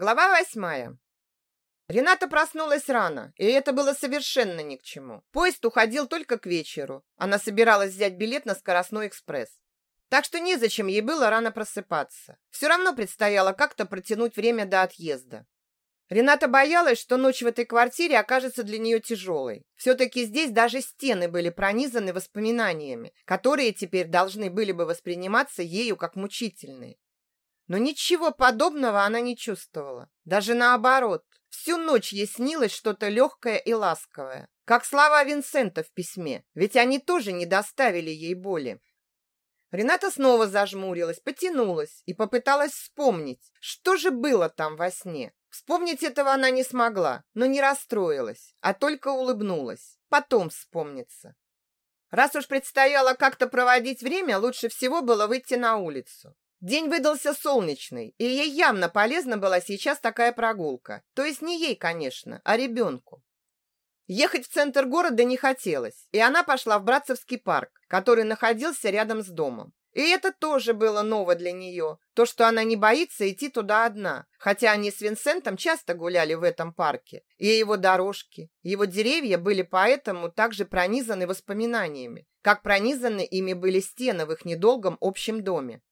Глава восьмая. Рената проснулась рано, и это было совершенно ни к чему. Поезд уходил только к вечеру. Она собиралась взять билет на скоростной экспресс. Так что незачем ей было рано просыпаться. Все равно предстояло как-то протянуть время до отъезда. Рената боялась, что ночь в этой квартире окажется для нее тяжелой. Все-таки здесь даже стены были пронизаны воспоминаниями, которые теперь должны были бы восприниматься ею как мучительные. Но ничего подобного она не чувствовала. Даже наоборот. Всю ночь ей снилось что-то легкое и ласковое. Как слова Винсента в письме. Ведь они тоже не доставили ей боли. Рената снова зажмурилась, потянулась и попыталась вспомнить, что же было там во сне. Вспомнить этого она не смогла, но не расстроилась, а только улыбнулась. Потом вспомнится. Раз уж предстояло как-то проводить время, лучше всего было выйти на улицу. День выдался солнечный, и ей явно полезна была сейчас такая прогулка. То есть не ей, конечно, а ребенку. Ехать в центр города не хотелось, и она пошла в Братцевский парк, который находился рядом с домом. И это тоже было ново для нее, то, что она не боится идти туда одна, хотя они с Винсентом часто гуляли в этом парке, и его дорожки, его деревья были поэтому также пронизаны воспоминаниями, как пронизаны ими были стены в их недолгом общем доме.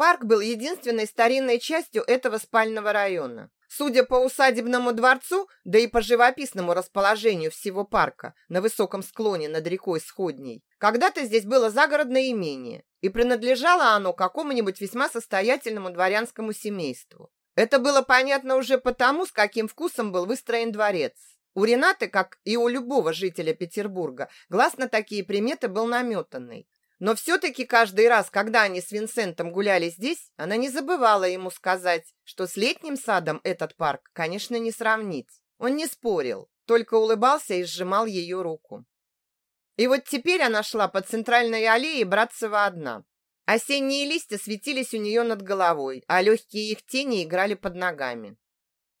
Парк был единственной старинной частью этого спального района. Судя по усадебному дворцу, да и по живописному расположению всего парка на высоком склоне над рекой Сходней, когда-то здесь было загородное имение, и принадлежало оно какому-нибудь весьма состоятельному дворянскому семейству. Это было понятно уже потому, с каким вкусом был выстроен дворец. У Ренаты, как и у любого жителя Петербурга, глаз на такие приметы был наметанный. Но все-таки каждый раз, когда они с Винсентом гуляли здесь, она не забывала ему сказать, что с летним садом этот парк, конечно, не сравнить. Он не спорил, только улыбался и сжимал ее руку. И вот теперь она шла по центральной аллее Братцева одна. Осенние листья светились у нее над головой, а легкие их тени играли под ногами.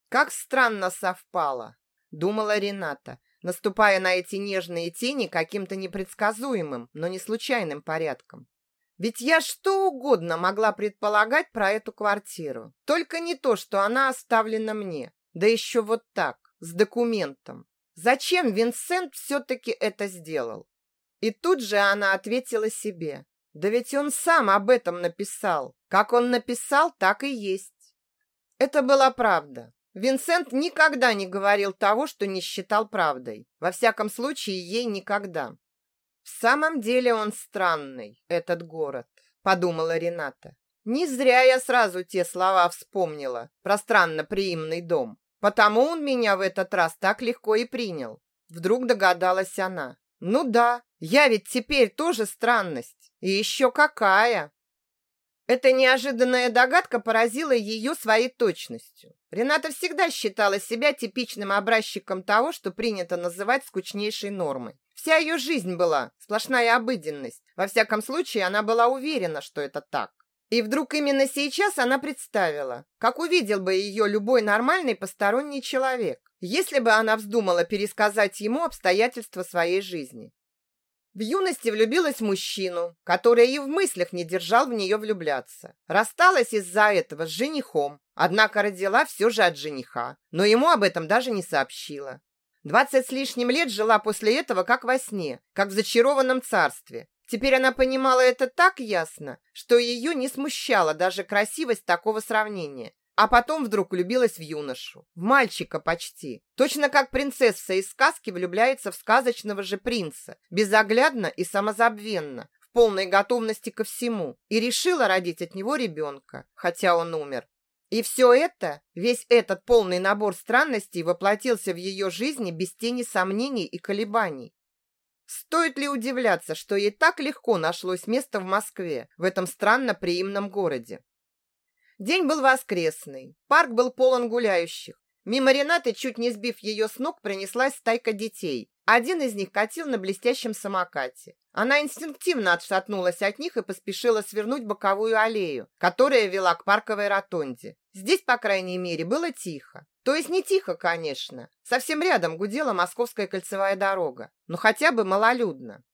Как странно совпало, думала Рената, наступая на эти нежные тени каким-то непредсказуемым, но не случайным порядком. Ведь я что угодно могла предполагать про эту квартиру, только не то, что она оставлена мне, да еще вот так, с документом. Зачем Винсент все-таки это сделал? И тут же она ответила себе, да ведь он сам об этом написал. Как он написал, так и есть. Это была правда. Винсент никогда не говорил того, что не считал правдой. Во всяком случае, ей никогда. В самом деле он странный, этот город, подумала Рената. Не зря я сразу те слова вспомнила про странно-приимный дом. Потому он меня в этот раз так легко и принял. Вдруг догадалась она. Ну да, я ведь теперь тоже странность. И еще какая! Эта неожиданная догадка поразила ее своей точностью. Рената всегда считала себя типичным образчиком того, что принято называть скучнейшей нормой. Вся ее жизнь была сплошная обыденность. Во всяком случае, она была уверена, что это так. И вдруг именно сейчас она представила, как увидел бы ее любой нормальный посторонний человек, если бы она вздумала пересказать ему обстоятельства своей жизни. В юности влюбилась в мужчину, который и в мыслях не держал в нее влюбляться. Рассталась из-за этого с женихом, однако родила все же от жениха, но ему об этом даже не сообщила. Двадцать с лишним лет жила после этого как во сне, как в зачарованном царстве. Теперь она понимала это так ясно, что ее не смущала даже красивость такого сравнения. А потом вдруг влюбилась в юношу, в мальчика почти. Точно как принцесса из сказки влюбляется в сказочного же принца, безоглядно и самозабвенно, в полной готовности ко всему, и решила родить от него ребенка, хотя он умер. И все это, весь этот полный набор странностей воплотился в ее жизни без тени сомнений и колебаний. Стоит ли удивляться, что ей так легко нашлось место в Москве, в этом странно приимном городе? День был воскресный. Парк был полон гуляющих. Мимо Ренаты, чуть не сбив ее с ног, пронеслась стайка детей. Один из них катил на блестящем самокате. Она инстинктивно отшатнулась от них и поспешила свернуть боковую аллею, которая вела к парковой ротонде. Здесь, по крайней мере, было тихо. То есть не тихо, конечно. Совсем рядом гудела Московская кольцевая дорога. Но хотя бы малолюдно.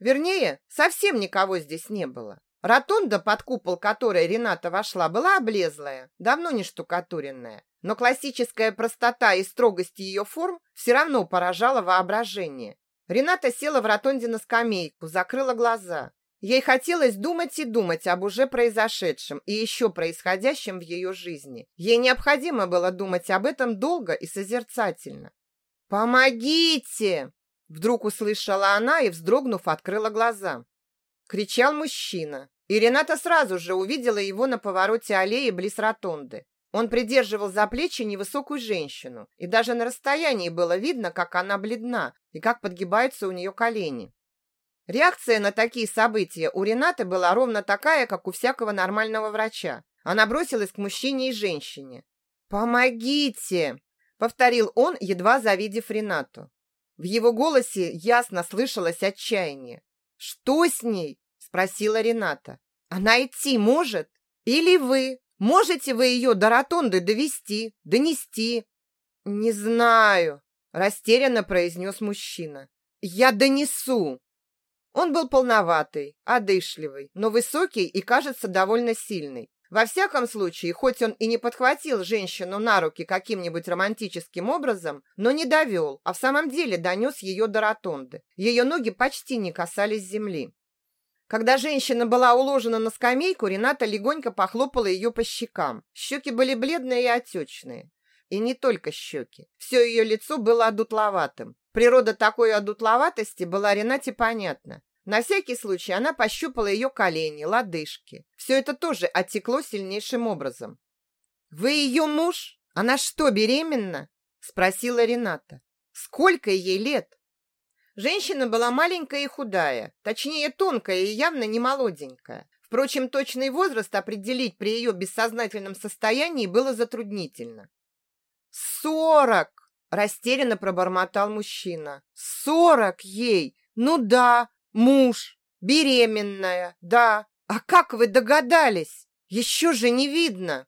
Вернее, совсем никого здесь не было. Ротонда, под купол которой Рената вошла, была облезлая, давно не штукатуренная. Но классическая простота и строгость ее форм все равно поражала воображение. Рената села в ротонде на скамейку, закрыла глаза. Ей хотелось думать и думать об уже произошедшем и еще происходящем в ее жизни. Ей необходимо было думать об этом долго и созерцательно. «Помогите!» Вдруг услышала она и, вздрогнув, открыла глаза. Кричал мужчина. И Рената сразу же увидела его на повороте аллеи близ ротонды. Он придерживал за плечи невысокую женщину, и даже на расстоянии было видно, как она бледна и как подгибаются у нее колени. Реакция на такие события у Ренаты была ровно такая, как у всякого нормального врача. Она бросилась к мужчине и женщине. «Помогите!» — повторил он, едва завидев Ренату. В его голосе ясно слышалось отчаяние. «Что с ней?» Спросила Рената. Она идти может? Или вы? Можете вы ее до ротонды довести, донести? Не знаю, растерянно произнес мужчина. Я донесу. Он был полноватый, одышливый, но высокий и, кажется, довольно сильный. Во всяком случае, хоть он и не подхватил женщину на руки каким-нибудь романтическим образом, но не довел, а в самом деле донес ее до ротонды. Ее ноги почти не касались земли. Когда женщина была уложена на скамейку, Рената легонько похлопала ее по щекам. Щеки были бледные и отечные. И не только щеки. Все ее лицо было одутловатым. Природа такой одутловатости была Ренате понятна. На всякий случай она пощупала ее колени, лодыжки. Все это тоже оттекло сильнейшим образом. «Вы ее муж? Она что, беременна?» – спросила Рената. «Сколько ей лет?» Женщина была маленькая и худая, точнее тонкая и явно не молоденькая. Впрочем, точный возраст определить при ее бессознательном состоянии было затруднительно. «Сорок!» – растерянно пробормотал мужчина. «Сорок ей! Ну да, муж, беременная, да. А как вы догадались? Еще же не видно!»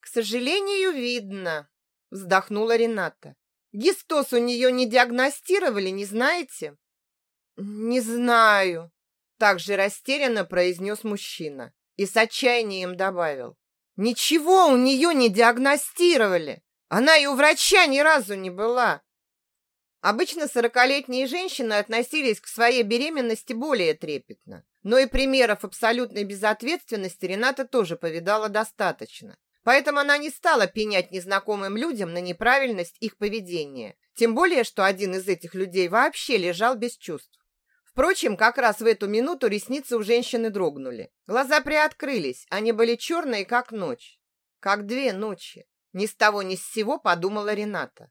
«К сожалению, видно», – вздохнула Рената. Гистоз у нее не диагностировали, не знаете? Не знаю, также растерянно произнес мужчина и с отчаянием добавил. Ничего у нее не диагностировали. Она и у врача ни разу не была. Обычно сорокалетние женщины относились к своей беременности более трепетно. Но и примеров абсолютной безответственности Рената тоже повидала достаточно. Поэтому она не стала пенять незнакомым людям на неправильность их поведения. Тем более, что один из этих людей вообще лежал без чувств. Впрочем, как раз в эту минуту ресницы у женщины дрогнули. Глаза приоткрылись, они были черные, как ночь. Как две ночи. Ни с того ни с сего подумала Рената.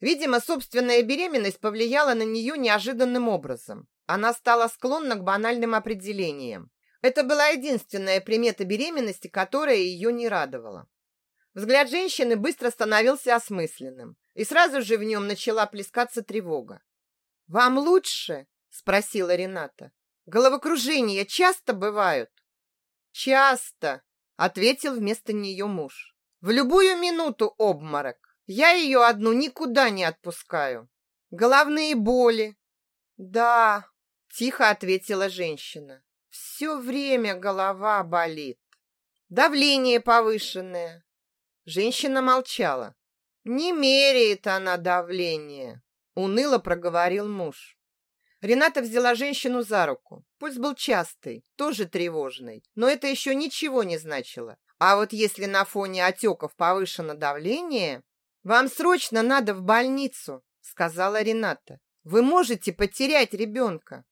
Видимо, собственная беременность повлияла на нее неожиданным образом. Она стала склонна к банальным определениям. Это была единственная примета беременности, которая ее не радовала. Взгляд женщины быстро становился осмысленным, и сразу же в нем начала плескаться тревога. «Вам лучше?» – спросила Рената. «Головокружения часто бывают?» «Часто», – ответил вместо нее муж. «В любую минуту обморок. Я ее одну никуда не отпускаю. Головные боли». «Да», – тихо ответила женщина. Все время голова болит. Давление повышенное. Женщина молчала. Не меряет она давление, уныло проговорил муж. Рената взяла женщину за руку. Пульс был частый, тоже тревожный, но это еще ничего не значило. А вот если на фоне отеков повышено давление, вам срочно надо в больницу, сказала Рената. Вы можете потерять ребенка.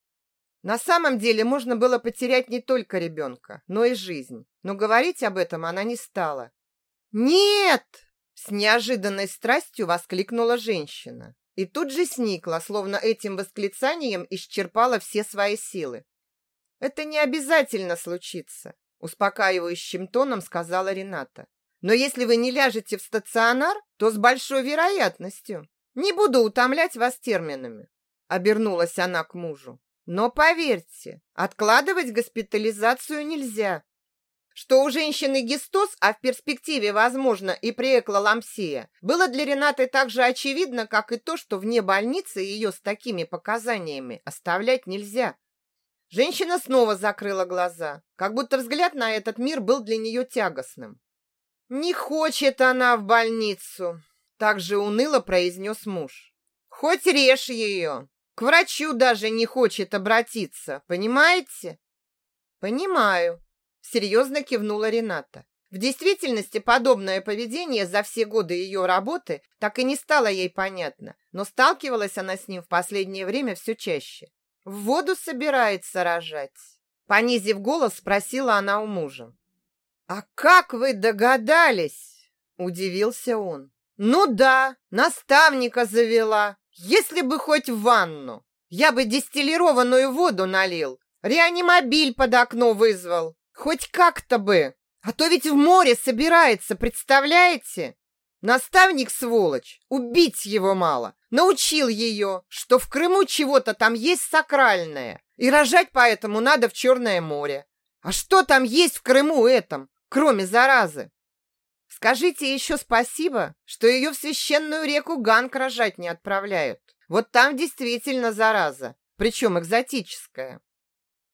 На самом деле можно было потерять не только ребенка, но и жизнь. Но говорить об этом она не стала. «Нет!» – с неожиданной страстью воскликнула женщина. И тут же сникла, словно этим восклицанием исчерпала все свои силы. «Это не обязательно случится», – успокаивающим тоном сказала Рената. «Но если вы не ляжете в стационар, то с большой вероятностью. Не буду утомлять вас терминами», – обернулась она к мужу. Но поверьте, откладывать госпитализацию нельзя. Что у женщины гистоз, а в перспективе, возможно, и преэклолампсия, было для Ренаты так же очевидно, как и то, что вне больницы ее с такими показаниями оставлять нельзя. Женщина снова закрыла глаза, как будто взгляд на этот мир был для нее тягостным. «Не хочет она в больницу», — так же уныло произнес муж. «Хоть режь ее. К врачу даже не хочет обратиться, понимаете?» «Понимаю», — серьезно кивнула Рената. В действительности подобное поведение за все годы ее работы так и не стало ей понятно, но сталкивалась она с ним в последнее время все чаще. В воду собирается рожать. Понизив голос, спросила она у мужа. «А как вы догадались?» – удивился он. «Ну да, наставника завела. Если бы хоть в ванну. Я бы дистиллированную воду налил. Реанимобиль под окно вызвал. Хоть как-то бы. А то ведь в море собирается, представляете? Наставник, сволочь, убить его мало. Научил ее, что в Крыму чего-то там есть сакральное. И рожать поэтому надо в Черное море. А что там есть в Крыму этом, кроме заразы? Скажите еще спасибо, что ее в священную реку Ганг рожать не отправляют. Вот там действительно зараза, причем экзотическая.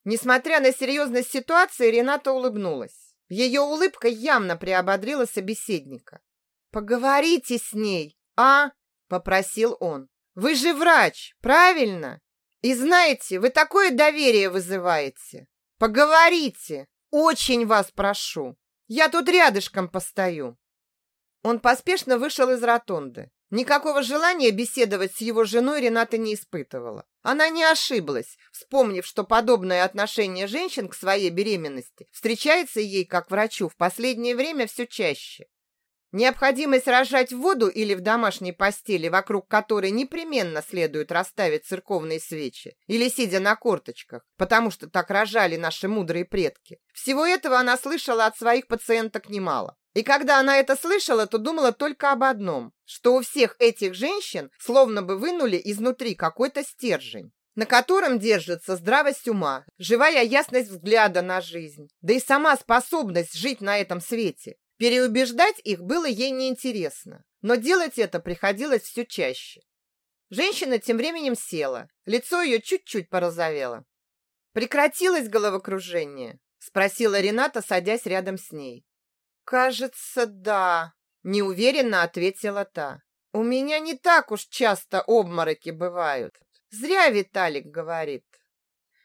Несмотря на серьезность ситуации, Рената улыбнулась. Ее улыбка явно приободрила собеседника. «Поговорите с ней, а?» – попросил он. «Вы же врач, правильно? И знаете, вы такое доверие вызываете. Поговорите, очень вас прошу. Я тут рядышком постою». Он поспешно вышел из ротонды. Никакого желания беседовать с его женой Рената не испытывала. Она не ошиблась, вспомнив, что подобное отношение женщин к своей беременности встречается ей как врачу в последнее время все чаще. Необходимость рожать в воду или в домашней постели, вокруг которой непременно следует расставить церковные свечи, или сидя на корточках, потому что так рожали наши мудрые предки. Всего этого она слышала от своих пациенток немало. И когда она это слышала, то думала только об одном, что у всех этих женщин словно бы вынули изнутри какой-то стержень на котором держится здравость ума, живая ясность взгляда на жизнь, да и сама способность жить на этом свете. Переубеждать их было ей неинтересно, но делать это приходилось все чаще. Женщина тем временем села, лицо ее чуть-чуть порозовело. «Прекратилось головокружение?» – спросила Рената, садясь рядом с ней. «Кажется, да», – неуверенно ответила та. «У меня не так уж часто обмороки бывают. Зря Виталик говорит».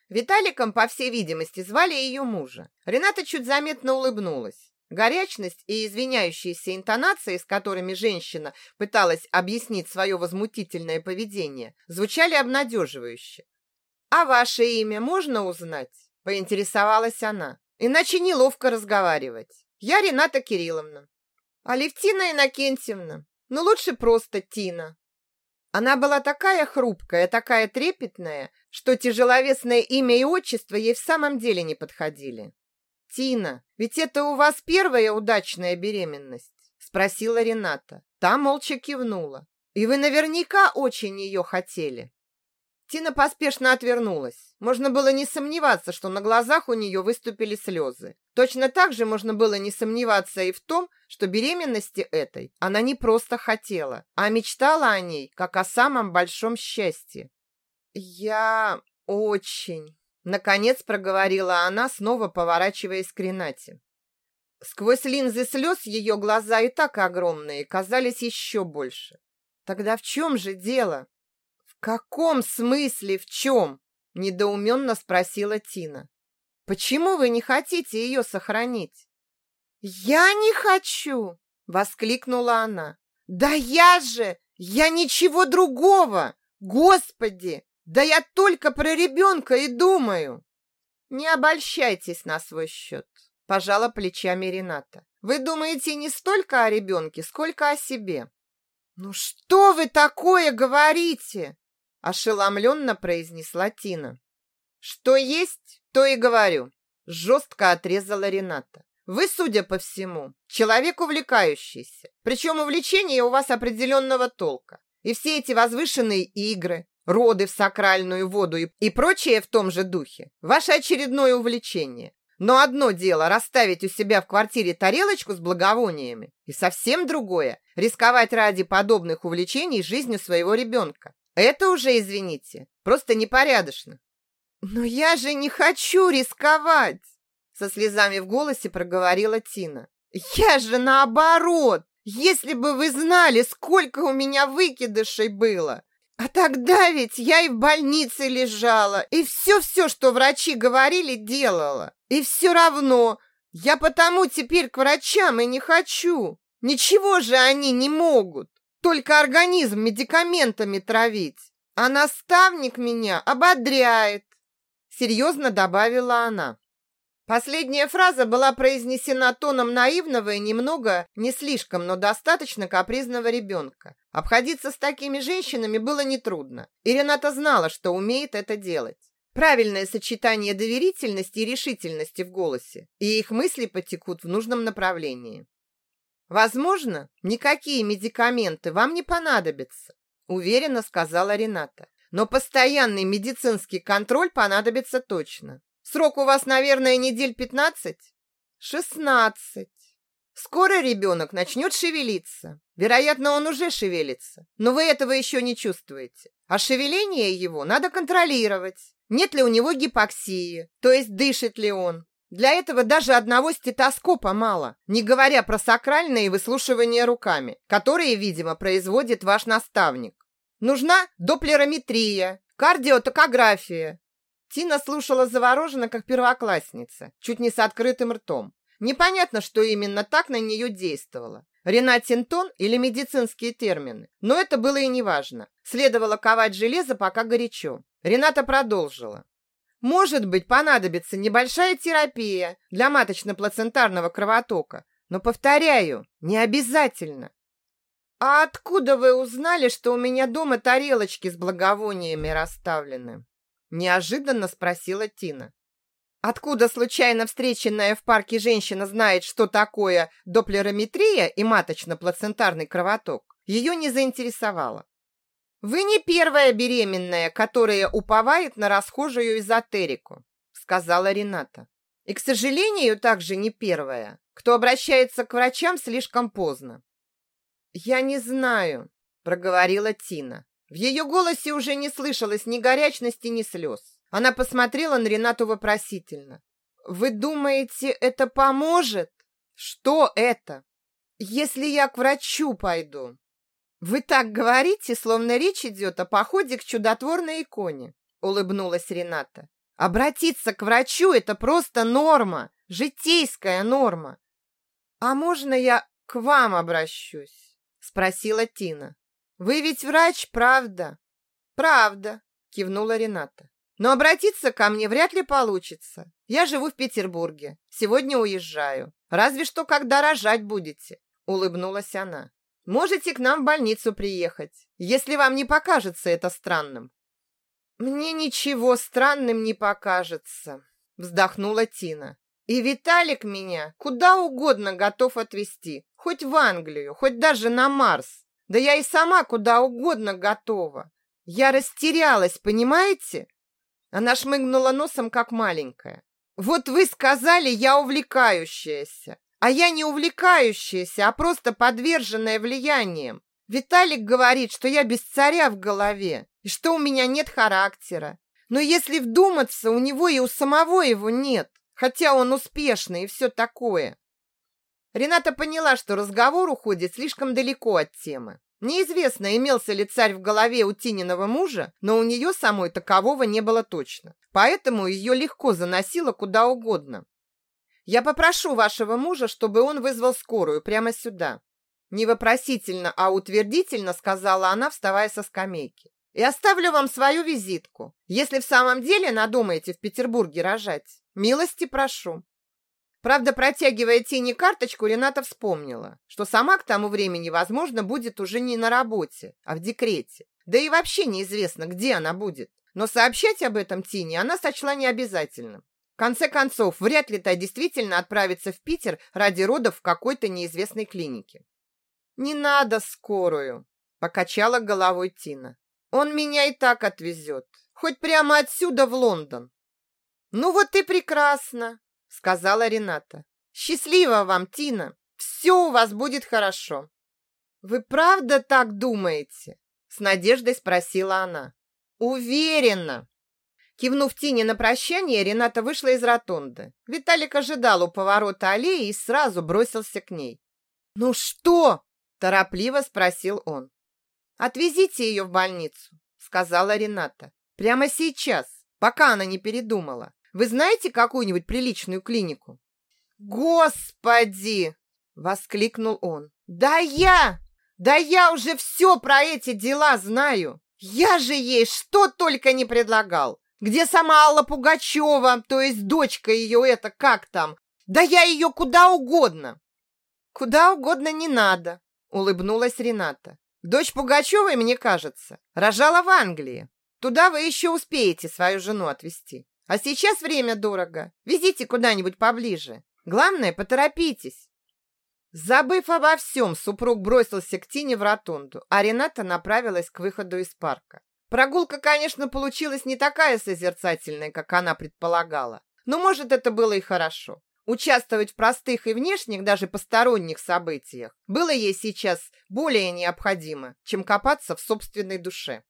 Виталиком, по всей видимости, звали ее мужа. Рената чуть заметно улыбнулась. Горячность и извиняющиеся интонации, с которыми женщина пыталась объяснить свое возмутительное поведение, звучали обнадеживающе. «А ваше имя можно узнать?» – поинтересовалась она. «Иначе неловко разговаривать. Я Рената Кирилловна». «Алевтина Иннокентьевна. Ну, лучше просто Тина». Она была такая хрупкая, такая трепетная, что тяжеловесное имя и отчество ей в самом деле не подходили. «Тина, ведь это у вас первая удачная беременность?» спросила Рената. Та молча кивнула. «И вы наверняка очень ее хотели». Тина поспешно отвернулась. Можно было не сомневаться, что на глазах у нее выступили слезы. Точно так же можно было не сомневаться и в том, что беременности этой она не просто хотела, а мечтала о ней, как о самом большом счастье. «Я очень...» Наконец проговорила она, снова поворачиваясь к Ренате. Сквозь линзы слез ее глаза и так огромные казались еще больше. Тогда в чем же дело? В каком смысле в чем? Недоуменно спросила Тина. Почему вы не хотите ее сохранить? Я не хочу! Воскликнула она. Да я же! Я ничего другого! Господи! Да я только про ребенка и думаю. Не обольщайтесь на свой счет, пожала плечами Рената. Вы думаете не столько о ребенке, сколько о себе. Ну что вы такое говорите? ошеломленно произнесла Тина. Что есть, то и говорю, жестко отрезала Рената. Вы, судя по всему, человек увлекающийся. Причем увлечение у вас определенного толка. И все эти возвышенные игры, роды в сакральную воду и, и прочее в том же духе. Ваше очередное увлечение. Но одно дело расставить у себя в квартире тарелочку с благовониями, и совсем другое – рисковать ради подобных увлечений жизнью своего ребенка. Это уже, извините, просто непорядочно. Но я же не хочу рисковать, со слезами в голосе проговорила Тина. Я же наоборот. Если бы вы знали, сколько у меня выкидышей было. А тогда ведь я и в больнице лежала, и все-все, что врачи говорили, делала. И все равно я потому теперь к врачам и не хочу. Ничего же они не могут. Только организм медикаментами травить. А наставник меня ободряет. Серьезно добавила она. Последняя фраза была произнесена тоном наивного и немного, не слишком, но достаточно капризного ребенка. Обходиться с такими женщинами было нетрудно, и Рената знала, что умеет это делать. Правильное сочетание доверительности и решительности в голосе, и их мысли потекут в нужном направлении. Возможно, никакие медикаменты вам не понадобятся, уверенно сказала Рената. Но постоянный медицинский контроль понадобится точно. Срок у вас, наверное, недель пятнадцать? Шестнадцать. Скоро ребенок начнет шевелиться. Вероятно, он уже шевелится, но вы этого еще не чувствуете. А шевеление его надо контролировать. Нет ли у него гипоксии, то есть дышит ли он. Для этого даже одного стетоскопа мало, не говоря про сакральные выслушивания руками, которые, видимо, производит ваш наставник. Нужна доплерометрия, кардиотокография, Тина слушала завороженно, как первоклассница, чуть не с открытым ртом. Непонятно, что именно так на нее действовало. Ренатин тон или медицинские термины. Но это было и неважно. Следовало ковать железо, пока горячо. Рената продолжила. Может быть, понадобится небольшая терапия для маточно-плацентарного кровотока. Но, повторяю, не обязательно. А откуда вы узнали, что у меня дома тарелочки с благовониями расставлены? Неожиданно спросила Тина. Откуда случайно встреченная в парке женщина знает, что такое доплерометрия и маточно-плацентарный кровоток, ее не заинтересовало. Вы не первая беременная, которая уповает на расхожую эзотерику, сказала Рената. И, к сожалению, также не первая, кто обращается к врачам слишком поздно. Я не знаю, проговорила Тина. В ее голосе уже не слышалось ни горячности, ни слез. Она посмотрела на Ренату вопросительно. «Вы думаете, это поможет?» «Что это?» «Если я к врачу пойду». «Вы так говорите, словно речь идет о походе к чудотворной иконе», улыбнулась Рената. «Обратиться к врачу – это просто норма, житейская норма». «А можно я к вам обращусь?» спросила Тина. Вы ведь врач, правда? Правда, кивнула Рената. Но обратиться ко мне вряд ли получится. Я живу в Петербурге. Сегодня уезжаю. Разве что когда рожать будете, улыбнулась она. Можете к нам в больницу приехать, если вам не покажется это странным. Мне ничего странным не покажется, вздохнула Тина. И Виталик меня куда угодно готов отвезти, хоть в Англию, хоть даже на Марс. Да я и сама куда угодно готова. Я растерялась, понимаете? Она шмыгнула носом, как маленькая. Вот вы сказали, я увлекающаяся. А я не увлекающаяся, а просто подверженная влиянием. Виталик говорит, что я без царя в голове, и что у меня нет характера. Но если вдуматься, у него и у самого его нет, хотя он успешный и все такое. Рената поняла, что разговор уходит слишком далеко от темы. Неизвестно, имелся ли царь в голове у Тининого мужа, но у нее самой такового не было точно. Поэтому ее легко заносило куда угодно. «Я попрошу вашего мужа, чтобы он вызвал скорую прямо сюда». Не вопросительно, а утвердительно сказала она, вставая со скамейки. «И оставлю вам свою визитку. Если в самом деле надумаете в Петербурге рожать, милости прошу». Правда, протягивая тени карточку, Рената вспомнила, что сама к тому времени, возможно, будет уже не на работе, а в декрете. Да и вообще неизвестно, где она будет. Но сообщать об этом Тине она сочла необязательным. В конце концов, вряд ли та действительно отправится в Питер ради родов в какой-то неизвестной клинике. «Не надо скорую», – покачала головой Тина. «Он меня и так отвезет, хоть прямо отсюда в Лондон». «Ну вот и прекрасно», сказала Рената. Счастливо вам, Тина. Все у вас будет хорошо. Вы правда так думаете? С надеждой спросила она. Уверена. Кивнув Тине на прощание, Рената вышла из ротонды. Виталик ожидал у поворота аллеи и сразу бросился к ней. «Ну что?» – торопливо спросил он. «Отвезите ее в больницу», – сказала Рената. «Прямо сейчас, пока она не передумала. Вы знаете какую-нибудь приличную клинику?» «Господи!» – воскликнул он. «Да я! Да я уже все про эти дела знаю! Я же ей что только не предлагал! Где сама Алла Пугачева, то есть дочка ее это, как там? Да я ее куда угодно!» «Куда угодно не надо», — улыбнулась Рената. «Дочь Пугачевой, мне кажется, рожала в Англии. Туда вы еще успеете свою жену отвезти. А сейчас время дорого. Везите куда-нибудь поближе. Главное, поторопитесь». Забыв обо всем, супруг бросился к Тине в ротонду, а Рената направилась к выходу из парка. Прогулка, конечно, получилась не такая созерцательная, как она предполагала, но, может, это было и хорошо. Участвовать в простых и внешних, даже посторонних событиях было ей сейчас более необходимо, чем копаться в собственной душе.